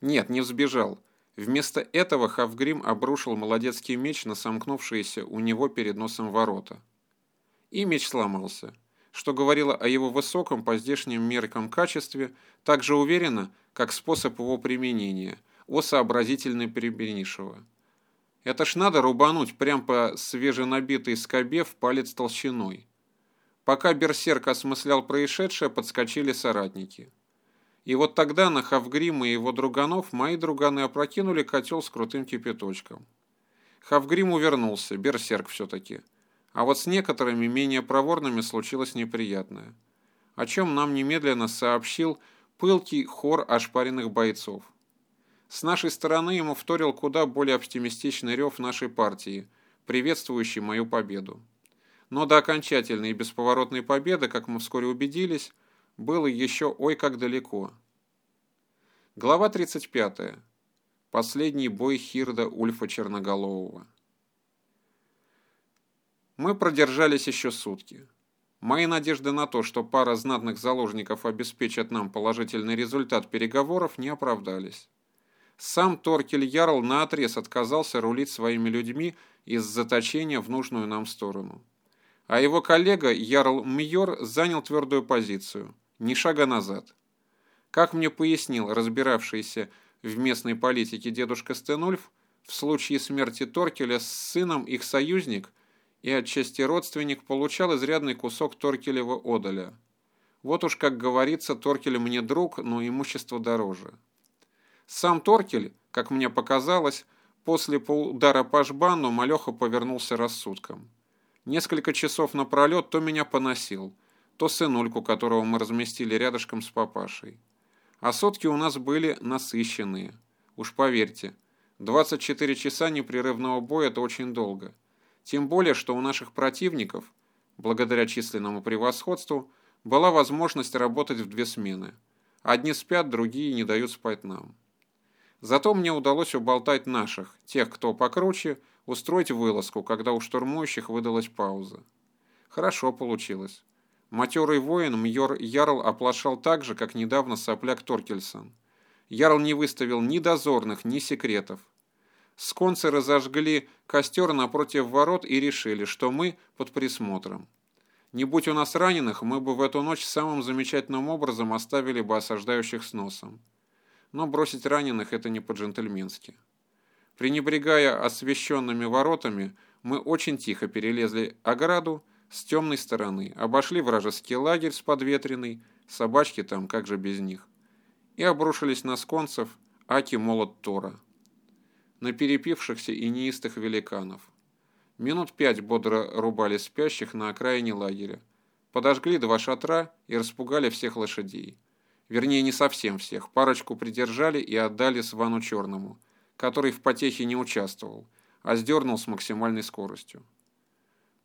Нет, не взбежал. Вместо этого Хавгрим обрушил молодецкий меч на сомкнувшиеся у него перед носом ворота. И меч сломался, что говорило о его высоком по здешним меркам качестве, так же уверенно, как способ его применения, о сообразительной Перебенишева. Это ж надо рубануть прям по свеженабитой скобе в палец толщиной. Пока берсерк осмыслял происшедшее, подскочили соратники. И вот тогда на Хавгрима и его друганов мои друганы опрокинули котел с крутым кипяточком. Хавгрим увернулся, берсерк все-таки. А вот с некоторыми менее проворными случилось неприятное. О чем нам немедленно сообщил пылкий хор ошпаренных бойцов. С нашей стороны ему вторил куда более оптимистичный рев нашей партии, приветствующий мою победу. Но до окончательной и бесповоротной победы, как мы вскоре убедились, было еще ой как далеко. Глава 35. Последний бой Хирда Ульфа Черноголового. Мы продержались еще сутки. Мои надежды на то, что пара знатных заложников обеспечат нам положительный результат переговоров, не оправдались. Сам Торкель Ярл наотрез отказался рулить своими людьми из заточения в нужную нам сторону а его коллега Ярл Мьор занял твердую позицию, ни шага назад. Как мне пояснил разбиравшийся в местной политике дедушка Стенульф, в случае смерти Торкеля с сыном их союзник и отчасти родственник получал изрядный кусок Торкелева одоля. Вот уж, как говорится, Торкель мне друг, но имущество дороже. Сам Торкель, как мне показалось, после удара по жбану малеха повернулся рассудком. Несколько часов напролет то меня поносил, то сынульку, которого мы разместили рядышком с папашей. А сотки у нас были насыщенные. Уж поверьте, 24 часа непрерывного боя – это очень долго. Тем более, что у наших противников, благодаря численному превосходству, была возможность работать в две смены. Одни спят, другие не дают спать нам. Зато мне удалось уболтать наших, тех, кто покруче, устроить вылазку, когда у штурмующих выдалась пауза. Хорошо получилось. Матерый воин Мьор Ярл оплошал так же, как недавно сопляк Торкельсон. Ярл не выставил ни дозорных, ни секретов. Сконцы разожгли костер напротив ворот и решили, что мы под присмотром. Не будь у нас раненых, мы бы в эту ночь самым замечательным образом оставили бы осаждающих с носом. Но бросить раненых – это не по-джентльменски. Пренебрегая освещенными воротами, мы очень тихо перелезли ограду с темной стороны, обошли вражеский лагерь с подветренной, собачки там, как же без них, и обрушились на сконцев Аки молот Тора, на перепившихся и неистых великанов. Минут пять бодро рубали спящих на окраине лагеря, подожгли два шатра и распугали всех лошадей. Вернее, не совсем всех, парочку придержали и отдали Свану Черному – который в потехе не участвовал, а сдернул с максимальной скоростью.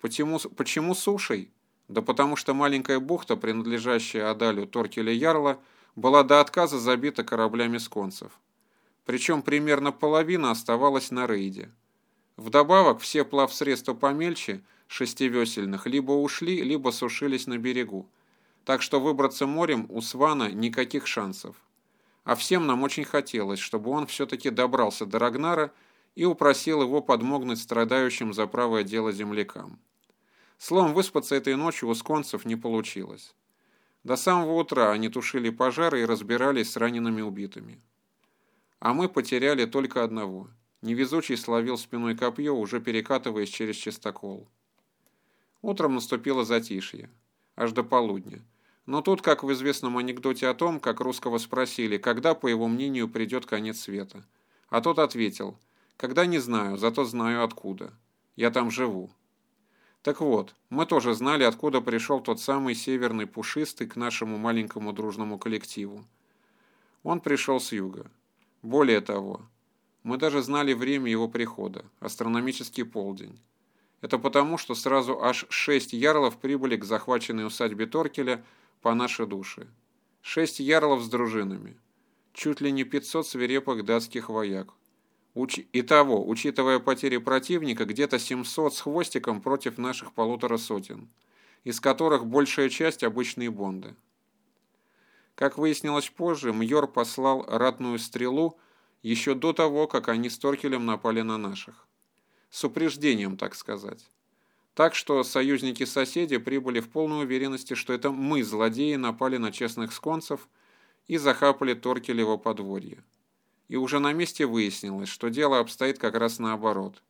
Почему, почему сушей? Да потому что маленькая бухта, принадлежащая Адалю Торкеля Ярла, была до отказа забита кораблями сконцев. Причем примерно половина оставалась на рейде. Вдобавок все плавсредства помельче, шестивесельных, либо ушли, либо сушились на берегу. Так что выбраться морем у Свана никаких шансов. А всем нам очень хотелось, чтобы он все-таки добрался до Рагнара и упросил его подмогнуть страдающим за правое дело землякам. Словом, выспаться этой ночью у сконцев не получилось. До самого утра они тушили пожары и разбирались с ранеными убитыми. А мы потеряли только одного. Невезучий словил спиной копье, уже перекатываясь через чистокол. Утром наступило затишье. Аж до полудня. Но тут, как в известном анекдоте о том, как русского спросили, когда, по его мнению, придет конец света. А тот ответил, когда не знаю, зато знаю откуда. Я там живу. Так вот, мы тоже знали, откуда пришел тот самый северный пушистый к нашему маленькому дружному коллективу. Он пришел с юга. Более того, мы даже знали время его прихода, астрономический полдень. Это потому, что сразу аж шесть ярлов прибыли к захваченной усадьбе Торкеля – по нашей душе. Шесть ярлов с дружинами. Чуть ли не 500 свирепых датских вояк. Уч... Итого, учитывая потери противника, где-то 700 с хвостиком против наших полутора сотен, из которых большая часть обычные бонды. Как выяснилось позже, Мьор послал ратную стрелу еще до того, как они с Торкелем напали на наших. С упреждением, так сказать. Так что союзники-соседи прибыли в полной уверенности, что это мы, злодеи, напали на честных сконцев и захапали Торкелево подворье. И уже на месте выяснилось, что дело обстоит как раз наоборот.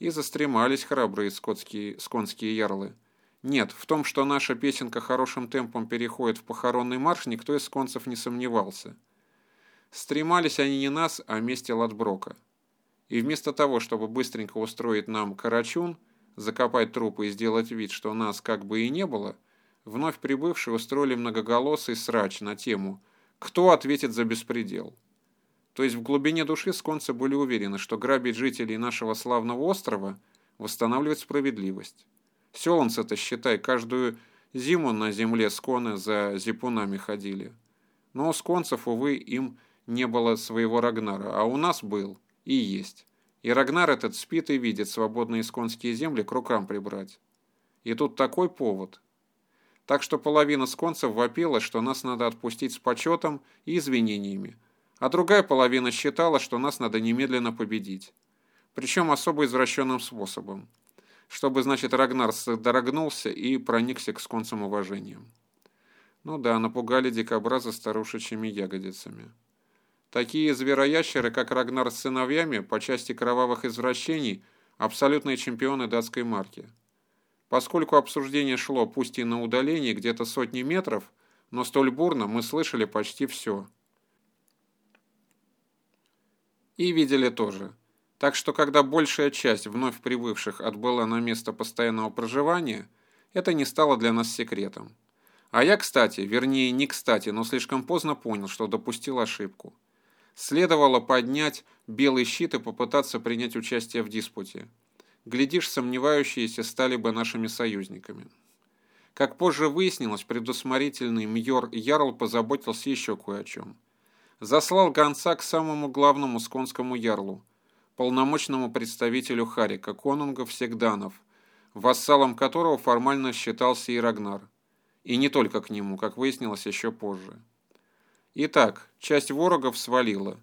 И застремались храбрые скотские, сконские ярлы – нет, в том, что наша песенка хорошим темпом переходит в похоронный марш, никто из концев не сомневался. Стремались они не нас, а вместе Ладброка. И вместо того, чтобы быстренько устроить нам карачун, закопать трупы и сделать вид, что нас как бы и не было, вновь прибывшие устроили многоголосый срач на тему «Кто ответит за беспредел?». То есть в глубине души сконцы были уверены, что грабить жителей нашего славного острова восстанавливает справедливость. Селанцы-то, считай, каждую зиму на земле сконы за зипунами ходили. Но у сконцев, увы, им не было своего Рагнара, а у нас был и есть. И Рагнар этот спит и видит свободные сконские земли к рукам прибрать. И тут такой повод. Так что половина сконцев вопила, что нас надо отпустить с почетом и извинениями, а другая половина считала, что нас надо немедленно победить. Причем особо извращенным способом чтобы, значит, Рагнар дорогнулся и проникся к сконцам уважением. Ну да, напугали дикобраза старушечьими ягодицами. Такие звероящеры, как Рагнар с сыновьями, по части кровавых извращений, абсолютные чемпионы датской марки. Поскольку обсуждение шло пусть и на удалении где-то сотни метров, но столь бурно мы слышали почти все. И видели тоже. Так что, когда большая часть вновь прибывших отбыла на место постоянного проживания, это не стало для нас секретом. А я, кстати, вернее не кстати, но слишком поздно понял, что допустил ошибку. Следовало поднять белый щит и попытаться принять участие в диспуте. Глядишь, сомневающиеся стали бы нашими союзниками. Как позже выяснилось, предусмотрительный Мьор Ярл позаботился еще кое о чем. Заслал гонца к самому главному сконскому ярлу, полномочному представителю Харика, конунга Всегданов, вассалом которого формально считался и Рагнар. И не только к нему, как выяснилось еще позже. Итак, часть ворогов свалила,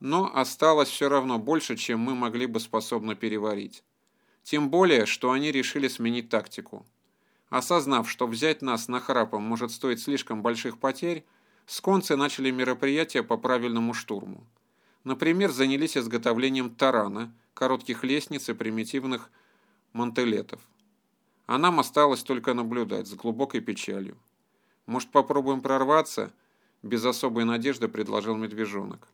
но осталось все равно больше, чем мы могли бы способно переварить. Тем более, что они решили сменить тактику. Осознав, что взять нас на храпом может стоить слишком больших потерь, сконцы начали мероприятие по правильному штурму. Например, занялись изготовлением тарана, коротких лестниц и примитивных мантелетов. А нам осталось только наблюдать с глубокой печалью. «Может, попробуем прорваться?» – без особой надежды предложил медвежонок.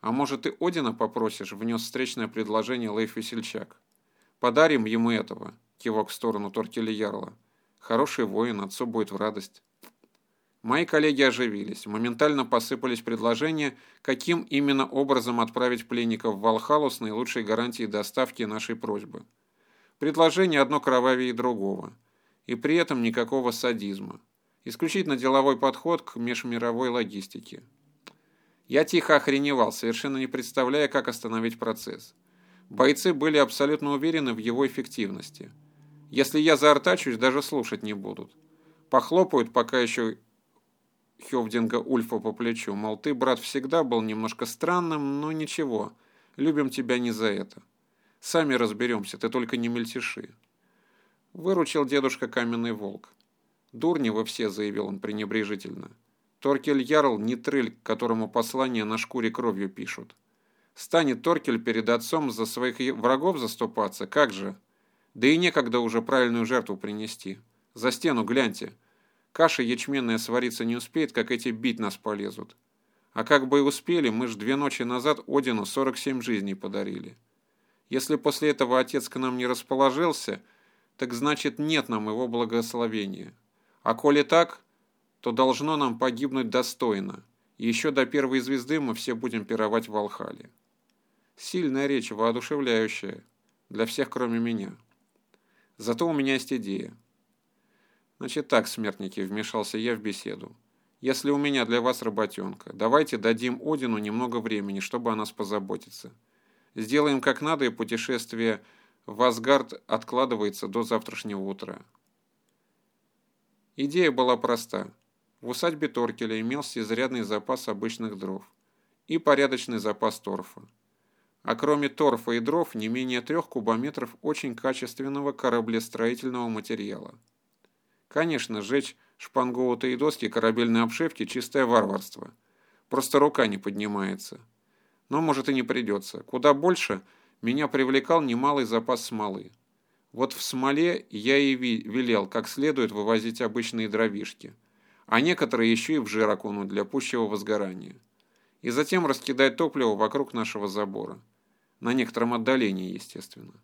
«А может, ты Одина попросишь?» – внес встречное предложение Лейф Весельчак. «Подарим ему этого», – кивок в сторону Тортили Ярла. «Хороший воин, отцу будет в радость». Мои коллеги оживились. Моментально посыпались предложения, каким именно образом отправить пленников в Валхалу с наилучшей гарантией доставки нашей просьбы. Предложение одно кровавее другого. И при этом никакого садизма. Исключительно деловой подход к межмировой логистике. Я тихо охреневал, совершенно не представляя, как остановить процесс. Бойцы были абсолютно уверены в его эффективности. Если я заортачусь, даже слушать не будут. Похлопают, пока еще Хевдинга Ульфа по плечу, мол, ты, брат, всегда был немножко странным, но ничего, любим тебя не за это. Сами разберемся, ты только не мельтеши. Выручил дедушка каменный волк. Дурни вы все, заявил он пренебрежительно. Торкель Ярл не трыль, которому послание на шкуре кровью пишут. Станет Торкель перед отцом за своих врагов заступаться, как же? Да и некогда уже правильную жертву принести. За стену гляньте. Каша ячменная свариться не успеет, как эти бить нас полезут. А как бы и успели, мы ж две ночи назад Одину 47 жизней подарили. Если после этого отец к нам не расположился, так значит нет нам его благословения. А коли так, то должно нам погибнуть достойно. И еще до первой звезды мы все будем пировать в Волхале. Сильная речь, воодушевляющая. Для всех, кроме меня. Зато у меня есть идея. Значит так, смертники, вмешался я в беседу. Если у меня для вас работенка, давайте дадим Одину немного времени, чтобы о нас позаботиться. Сделаем как надо, и путешествие в Асгард откладывается до завтрашнего утра. Идея была проста. в усадьбе Торкеля имелся изрядный запас обычных дров и порядочный запас торфа. А кроме торфа и дров не менее трех кубометров очень качественного кораблестроительного материала. Конечно, сжечь шпангоутые доски корабельной обшивки – чистое варварство. Просто рука не поднимается. Но, может, и не придется. Куда больше меня привлекал немалый запас смолы. Вот в смоле я и велел как следует вывозить обычные дровишки, а некоторые еще и в жир окунуть для пущего возгорания. И затем раскидать топливо вокруг нашего забора. На некотором отдалении, естественно.